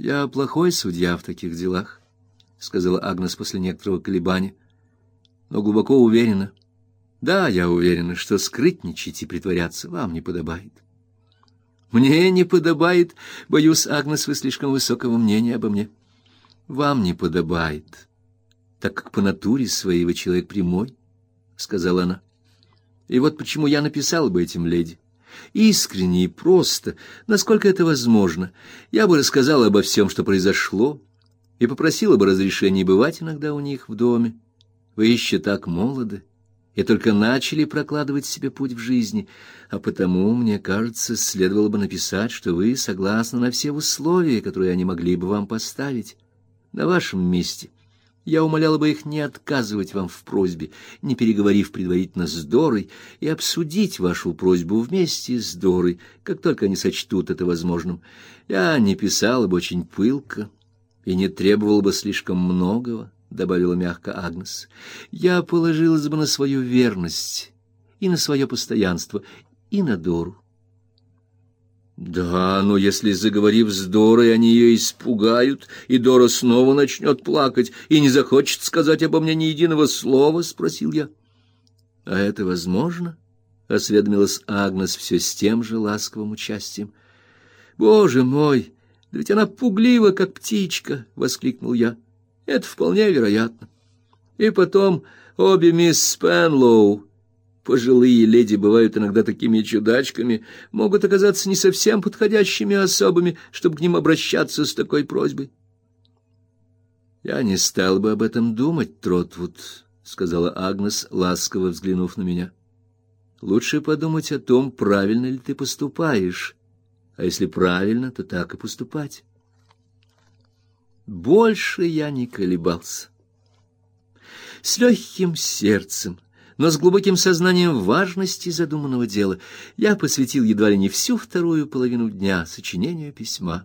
Я плохой судья в таких делах, сказала Агнес после некоторого колебания, но глубоко уверена. Да, я уверена, что скрытничать и притворяться вам не подобает. Мне не подобает, боюсь, Агнес, вы слишком высокого мнения обо мне. Вам не подобает, так как по натуре своей вы человек прямой, сказала она. И вот почему я написала бы этим леди. Искренне и просто, насколько это возможно, я бы рассказала обо всем, что произошло, и попросила бы разрешения бывать иногда у них в доме. Вы еще так молоды, и только начали прокладывать себе путь в жизни, а потому, мне кажется, следовало бы написать, что вы согласны на все условия, которые они могли бы вам поставить. На вашем месте я умоляла бы их не отказывать вам в просьбе, не переговорив предварительно с Дорой, и обсудить вашу просьбу вместе с Дорой, как только они сочтут это возможным. Я не писала бы очень пылко и не требовала бы слишком многого, — добавила мягко Агнес. Я положилась бы на свою верность и на свое постоянство, и на Дору. Да, но если, заговорив с Дорой, они ее испугают, и Дора снова начнет плакать и не захочет сказать обо мне ни единого слова, — спросил я. — А это возможно? — осведомилась Агнес все с тем же ласковым участием. — Боже мой, да ведь она пуглива, как птичка! — воскликнул я. — Это вполне вероятно. И потом обе мисс Спенлоу Пожилые леди бывают иногда такими чудачками, могут оказаться не совсем подходящими особами, чтобы к ним обращаться с такой просьбой. Я не стал бы об этом думать, Тротвуд, сказала Агнес, ласково взглянув на меня. Лучше подумать о том, правильно ли ты поступаешь. А если правильно, то так и поступать. Больше я не колебался. С легким сердцем но с глубоким сознанием важности задуманного дела я посвятил едва ли не всю вторую половину дня сочинению письма.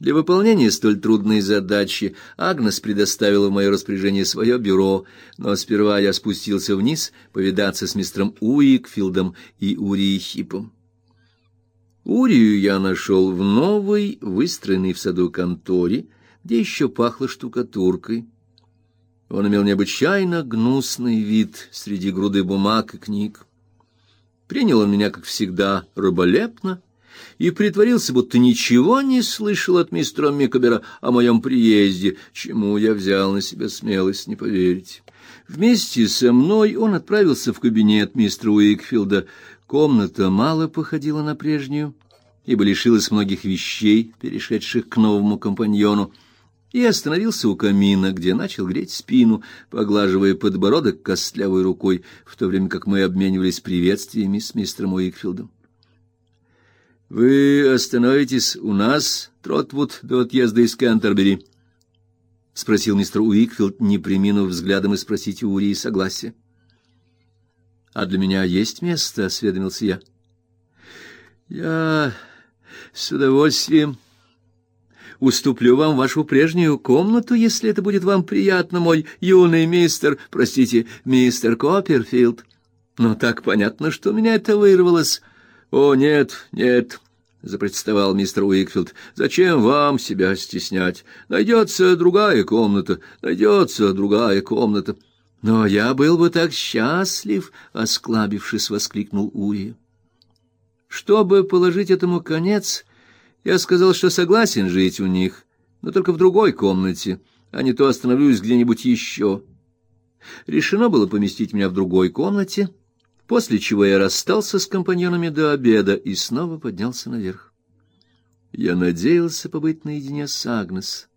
Для выполнения столь трудной задачи Агнес предоставила в мое распоряжение свое бюро, но сперва я спустился вниз повидаться с мистером Уикфилдом и Урией Хипом. Урию я нашел в новой, выстроенной в саду конторе, где еще пахло штукатуркой. Он имел необычайно гнусный вид среди груды бумаг и книг. Принял он меня, как всегда, раболепно и притворился, будто ничего не слышал от мистера Микобера о моем приезде, чему я взял на себя смелость не поверить. Вместе со мной он отправился в кабинет мистера Уикфилда. Комната мало походила на прежнюю, ибо лишилась многих вещей, перешедших к новому компаньону и остановился у камина, где начал греть спину, поглаживая подбородок костлявой рукой, в то время как мы обменивались приветствиями с мистером Уикфилдом. Вы остановитесь у нас, Тротвуд, до отъезда из Кентербери? спросил мистер Уикфилд, не преминув взглядом и спросить у Урии согласия. А для меня есть место, осведомился я. Я с удовольствием уступлю вам вашу прежнюю комнату, если это будет вам приятно, мой юный мистер, простите, мистер Копперфилд. Но так понятно, что у меня это вырвалось. О, нет, нет, запротестовал мистер Уикфилд. Зачем вам себя стеснять? Найдется другая комната, найдется другая комната. Но я был бы так счастлив, осклабившись, воскликнул Ури. Чтобы положить этому конец, я сказал, что согласен жить у них, но только в другой комнате, а не то остановлюсь где-нибудь еще. Решено было поместить меня в другой комнате, после чего я расстался с компаньонами до обеда и снова поднялся наверх. Я надеялся побыть наедине с Агнес.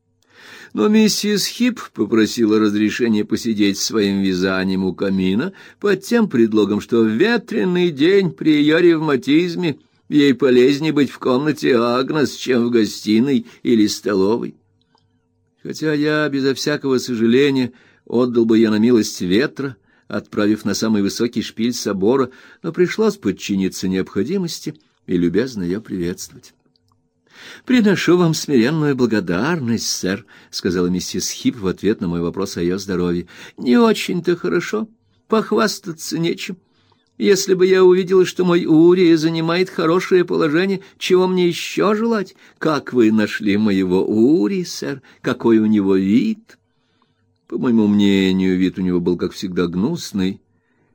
Но миссис Хип попросила разрешения посидеть своим вязанием у камина под тем предлогом, что ветреный день при ее ревматизме Ей полезнее быть в комнате Агнес, чем в гостиной или столовой. Хотя я безо всякого сожаления отдал бы ее на милость ветра, отправив на самый высокий шпиль собора, но пришлось подчиниться необходимости и любезно ее приветствовать. «Приношу вам смиренную благодарность, сэр», — сказала миссис Хип в ответ на мой вопрос о ее здоровье. «Не очень-то хорошо, похвастаться нечем. Если бы я увидела, что мой Урия занимает хорошее положение, чего мне еще желать? Как вы нашли моего Ури, сэр? Какой у него вид? По моему мнению, вид у него был, как всегда, гнусный,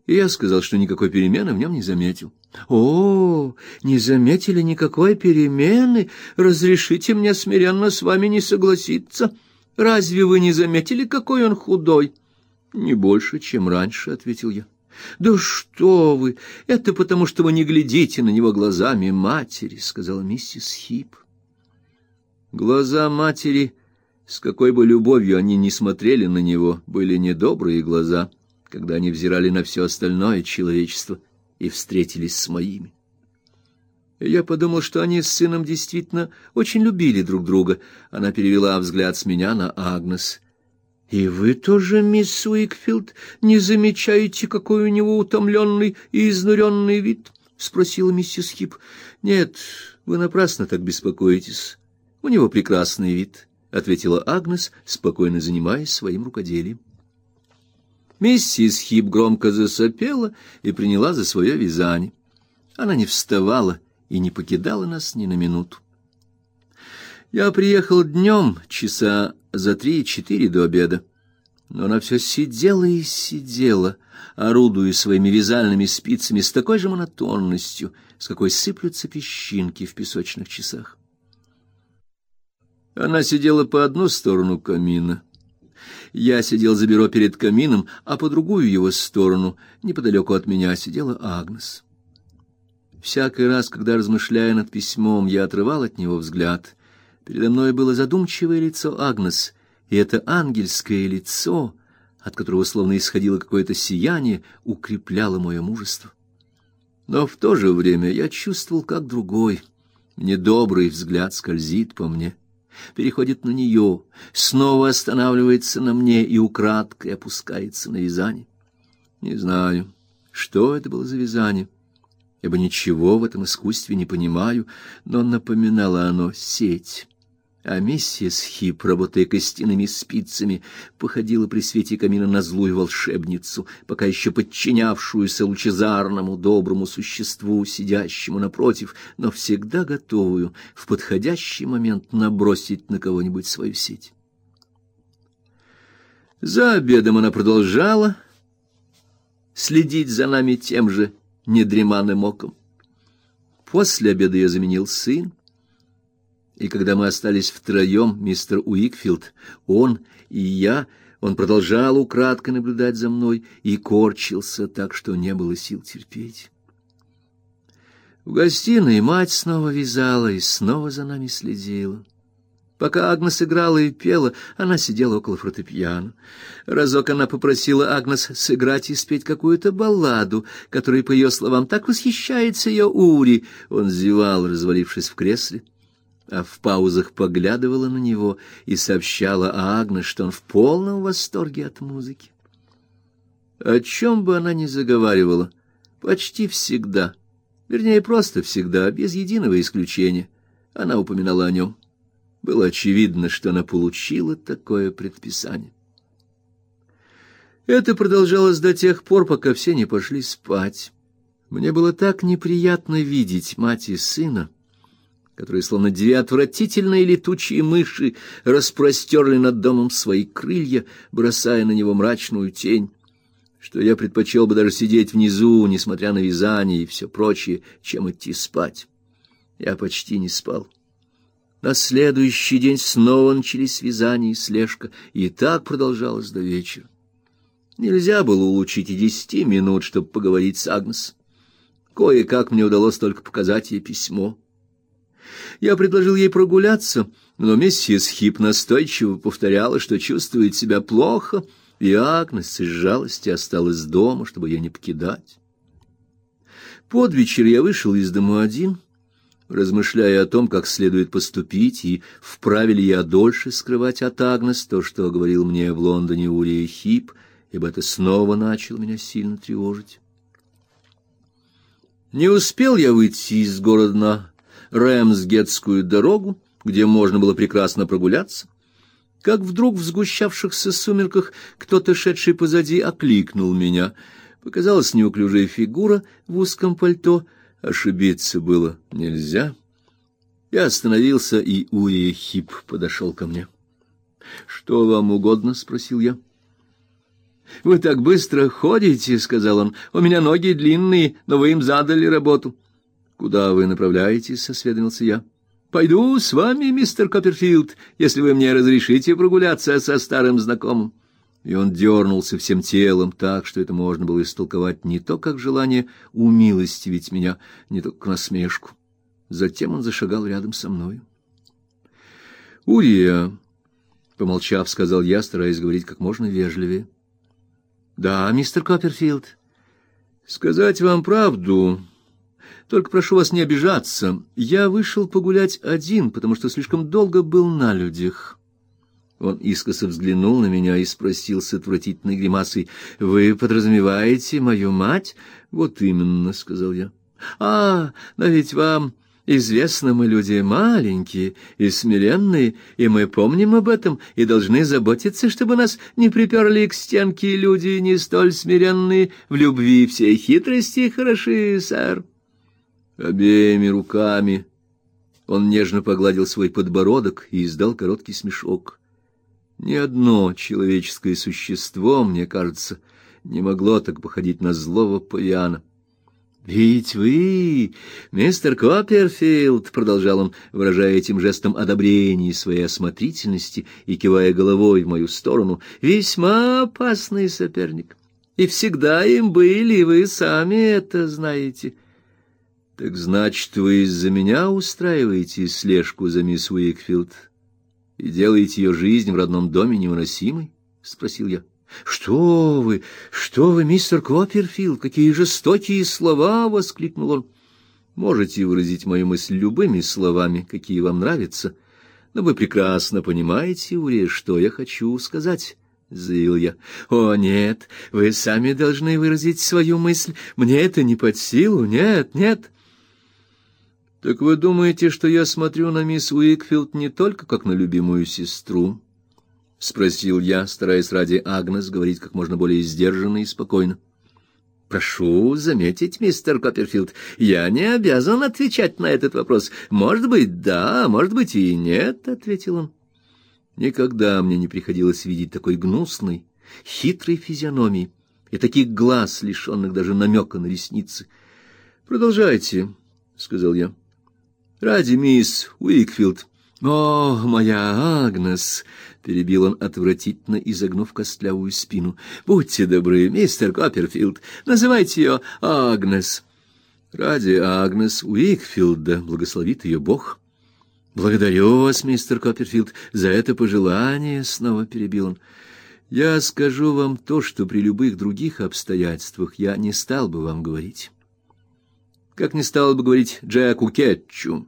и я сказал, что никакой перемены в нем не заметил. О, не заметили никакой перемены? Разрешите мне смиренно с вами не согласиться. Разве вы не заметили, какой он худой? Не больше, чем раньше, ответил я. Да что вы? Это потому, что вы не глядите на него глазами матери, сказала миссис Хип. Глаза матери, с какой бы любовью они ни смотрели на него, были недобрые глаза, когда они взирали на все остальное человечество и встретились с моими. Я подумал, что они с сыном действительно очень любили друг друга. Она перевела взгляд с меня на Агнес. И вы тоже, мисс Уикфилд, не замечаете, какой у него утомленный и изнуренный вид? спросила миссис Хип. Нет, вы напрасно так беспокоитесь. У него прекрасный вид, ответила Агнес, спокойно занимаясь своим рукоделием. Миссис Хип громко засопела и приняла за свое вязание. Она не вставала и не покидала нас ни на минуту. Я приехал днем, часа за три-четыре до обеда. Но она все сидела и сидела, орудуя своими вязальными спицами с такой же монотонностью, с какой сыплются песчинки в песочных часах. Она сидела по одну сторону камина. Я сидел за бюро перед камином, а по другую его сторону, неподалеку от меня, сидела Агнес. Всякий раз, когда размышляя над письмом, я отрывал от него взгляд, передо мной было задумчивое лицо Агнес, и это ангельское лицо, от которого словно исходило какое-то сияние, укрепляло мое мужество. Но в то же время я чувствовал, как другой, недобрый взгляд скользит по мне, переходит на нее, снова останавливается на мне и украдкой опускается на вязание. Не знаю, что это было за вязание, ибо ничего в этом искусстве не понимаю, но напоминало оно сеть а миссис Хип, работая костяными спицами, походила при свете камина на злую волшебницу, пока еще подчинявшуюся лучезарному доброму существу, сидящему напротив, но всегда готовую в подходящий момент набросить на кого-нибудь свою сеть. За обедом она продолжала следить за нами тем же недреманным оком. После обеда я заменил сын, и когда мы остались втроем, мистер Уикфилд, он и я, он продолжал украдкой наблюдать за мной и корчился так, что не было сил терпеть. В гостиной мать снова вязала и снова за нами следила. Пока Агнес играла и пела, она сидела около фортепиано. Разок она попросила Агнес сыграть и спеть какую-то балладу, которой, по ее словам, так восхищается ее Ури. Он зевал, развалившись в кресле а в паузах поглядывала на него и сообщала Агне, что он в полном восторге от музыки. О чем бы она ни заговаривала, почти всегда, вернее, просто всегда, без единого исключения, она упоминала о нем. Было очевидно, что она получила такое предписание. Это продолжалось до тех пор, пока все не пошли спать. Мне было так неприятно видеть мать и сына, которые, словно две отвратительные летучие мыши, распростерли над домом свои крылья, бросая на него мрачную тень, что я предпочел бы даже сидеть внизу, несмотря на вязание и все прочее, чем идти спать. Я почти не спал. На следующий день снова начались вязание и слежка, и так продолжалось до вечера. Нельзя было улучшить и десяти минут, чтобы поговорить с Агнес. Кое-как мне удалось только показать ей письмо. Я предложил ей прогуляться, но миссис Хип настойчиво повторяла, что чувствует себя плохо, и Агнес из жалости осталась дома, чтобы ее не покидать. Под вечер я вышел из дома один, размышляя о том, как следует поступить, и вправе ли я дольше скрывать от Агнес то, что говорил мне в Лондоне Урия Хип, ибо это снова начало меня сильно тревожить. Не успел я выйти из города на Рэмсгетскую дорогу, где можно было прекрасно прогуляться, как вдруг в сгущавшихся сумерках кто-то, шедший позади, окликнул меня. Показалась неуклюжая фигура в узком пальто, ошибиться было нельзя. Я остановился, и Урия Хип подошел ко мне. Что вам угодно, спросил я. Вы так быстро ходите, сказал он. У меня ноги длинные, но вы им задали работу. Куда вы направляетесь, осведомился я. Пойду с вами, мистер Копперфилд, если вы мне разрешите прогуляться со старым знакомым. И он дернулся всем телом так, что это можно было истолковать не то как желание умилостивить меня, не то как насмешку. Затем он зашагал рядом со мной. Урия, помолчав, сказал я, стараясь говорить как можно вежливее. Да, мистер Копперфилд. Сказать вам правду, только прошу вас не обижаться. Я вышел погулять один, потому что слишком долго был на людях. Он искоса взглянул на меня и спросил с отвратительной гримасой: "Вы подразумеваете мою мать?" "Вот именно", сказал я. "А, но ведь вам Известно, мы люди маленькие и смиренные, и мы помним об этом и должны заботиться, чтобы нас не приперли к стенке люди не столь смиренные, в любви все хитрости хороши, сэр. Обеими руками он нежно погладил свой подбородок и издал короткий смешок. Ни одно человеческое существо, мне кажется, не могло так походить на злого павиана. Ведь вы, мистер Копперфилд, продолжал он, выражая этим жестом одобрение своей осмотрительности и кивая головой в мою сторону, весьма опасный соперник. И всегда им были, вы сами это знаете. Так значит, вы из-за меня устраиваете слежку за мисс Уикфилд и делаете ее жизнь в родном доме невыносимой? спросил я. Что вы? Что вы, мистер Копперфилд? Какие жестокие слова, воскликнул он. Можете выразить мою мысль любыми словами, какие вам нравятся, но вы прекрасно понимаете, Урия, что я хочу сказать. — заявил я. — О, нет, вы сами должны выразить свою мысль. Мне это не под силу. Нет, нет. — Так вы думаете, что я смотрю на мисс Уикфилд не только как на любимую сестру? — спросил я, стараясь ради Агнес говорить как можно более сдержанно и спокойно. — Прошу заметить, мистер Копперфилд, я не обязан отвечать на этот вопрос. Может быть, да, может быть и нет, — ответил он. Никогда мне не приходилось видеть такой гнусной, хитрой физиономии и таких глаз, лишенных даже намека на ресницы. — Продолжайте, — сказал я. — Ради мисс Уикфилд. — О, моя Агнес! перебил он отвратительно, изогнув костлявую спину. Будьте добры, мистер Копперфилд, называйте ее Агнес. Ради Агнес Уикфилда, благословит ее Бог. Благодарю вас, мистер Копперфилд, за это пожелание, снова перебил он. Я скажу вам то, что при любых других обстоятельствах я не стал бы вам говорить. Как не стал бы говорить Джеку Кетчу.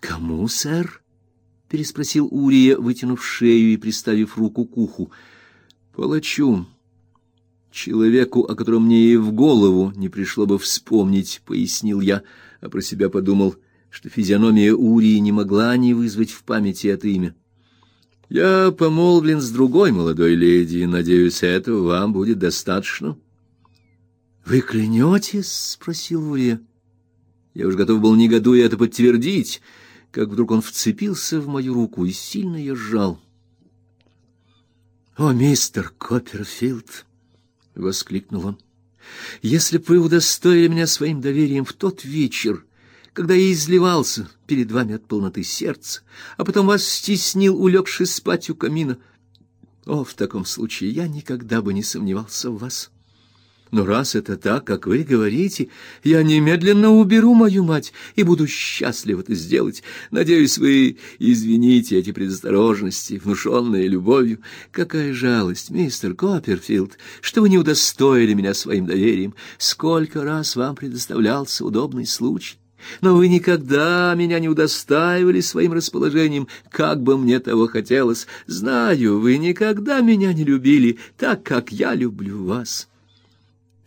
Кому, сэр? переспросил Урия, вытянув шею и приставив руку к уху. Палачу, человеку, о котором мне и в голову не пришло бы вспомнить, пояснил я, а про себя подумал, что физиономия Урии не могла не вызвать в памяти это имя. Я помолвлен с другой молодой леди, надеюсь, этого вам будет достаточно. Вы клянетесь? спросил Урия. Я уж готов был негодуя это подтвердить как вдруг он вцепился в мою руку и сильно ее сжал. «О, мистер Копперфилд!» — воскликнул он. «Если бы вы удостоили меня своим доверием в тот вечер, когда я изливался перед вами от полноты сердца, а потом вас стеснил, улегшись спать у камина, о, в таком случае я никогда бы не сомневался в вас». Но раз это так, как вы говорите, я немедленно уберу мою мать и буду счастлив это сделать. Надеюсь, вы извините эти предосторожности, внушенные любовью. Какая жалость, мистер Копперфилд, что вы не удостоили меня своим доверием. Сколько раз вам предоставлялся удобный случай. Но вы никогда меня не удостаивали своим расположением, как бы мне того хотелось. Знаю, вы никогда меня не любили так, как я люблю вас.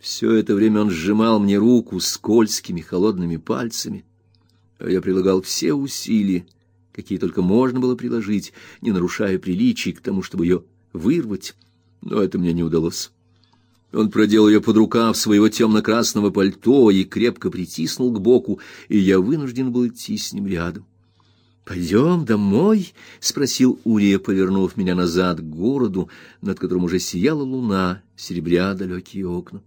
Все это время он сжимал мне руку скользкими холодными пальцами, а я прилагал все усилия, какие только можно было приложить, не нарушая приличий к тому, чтобы ее вырвать, но это мне не удалось. Он продел ее под рукав своего темно-красного пальто и крепко притиснул к боку, и я вынужден был идти с ним рядом. «Пойдем домой?» — спросил Урия, повернув меня назад к городу, над которым уже сияла луна, серебря далекие окна.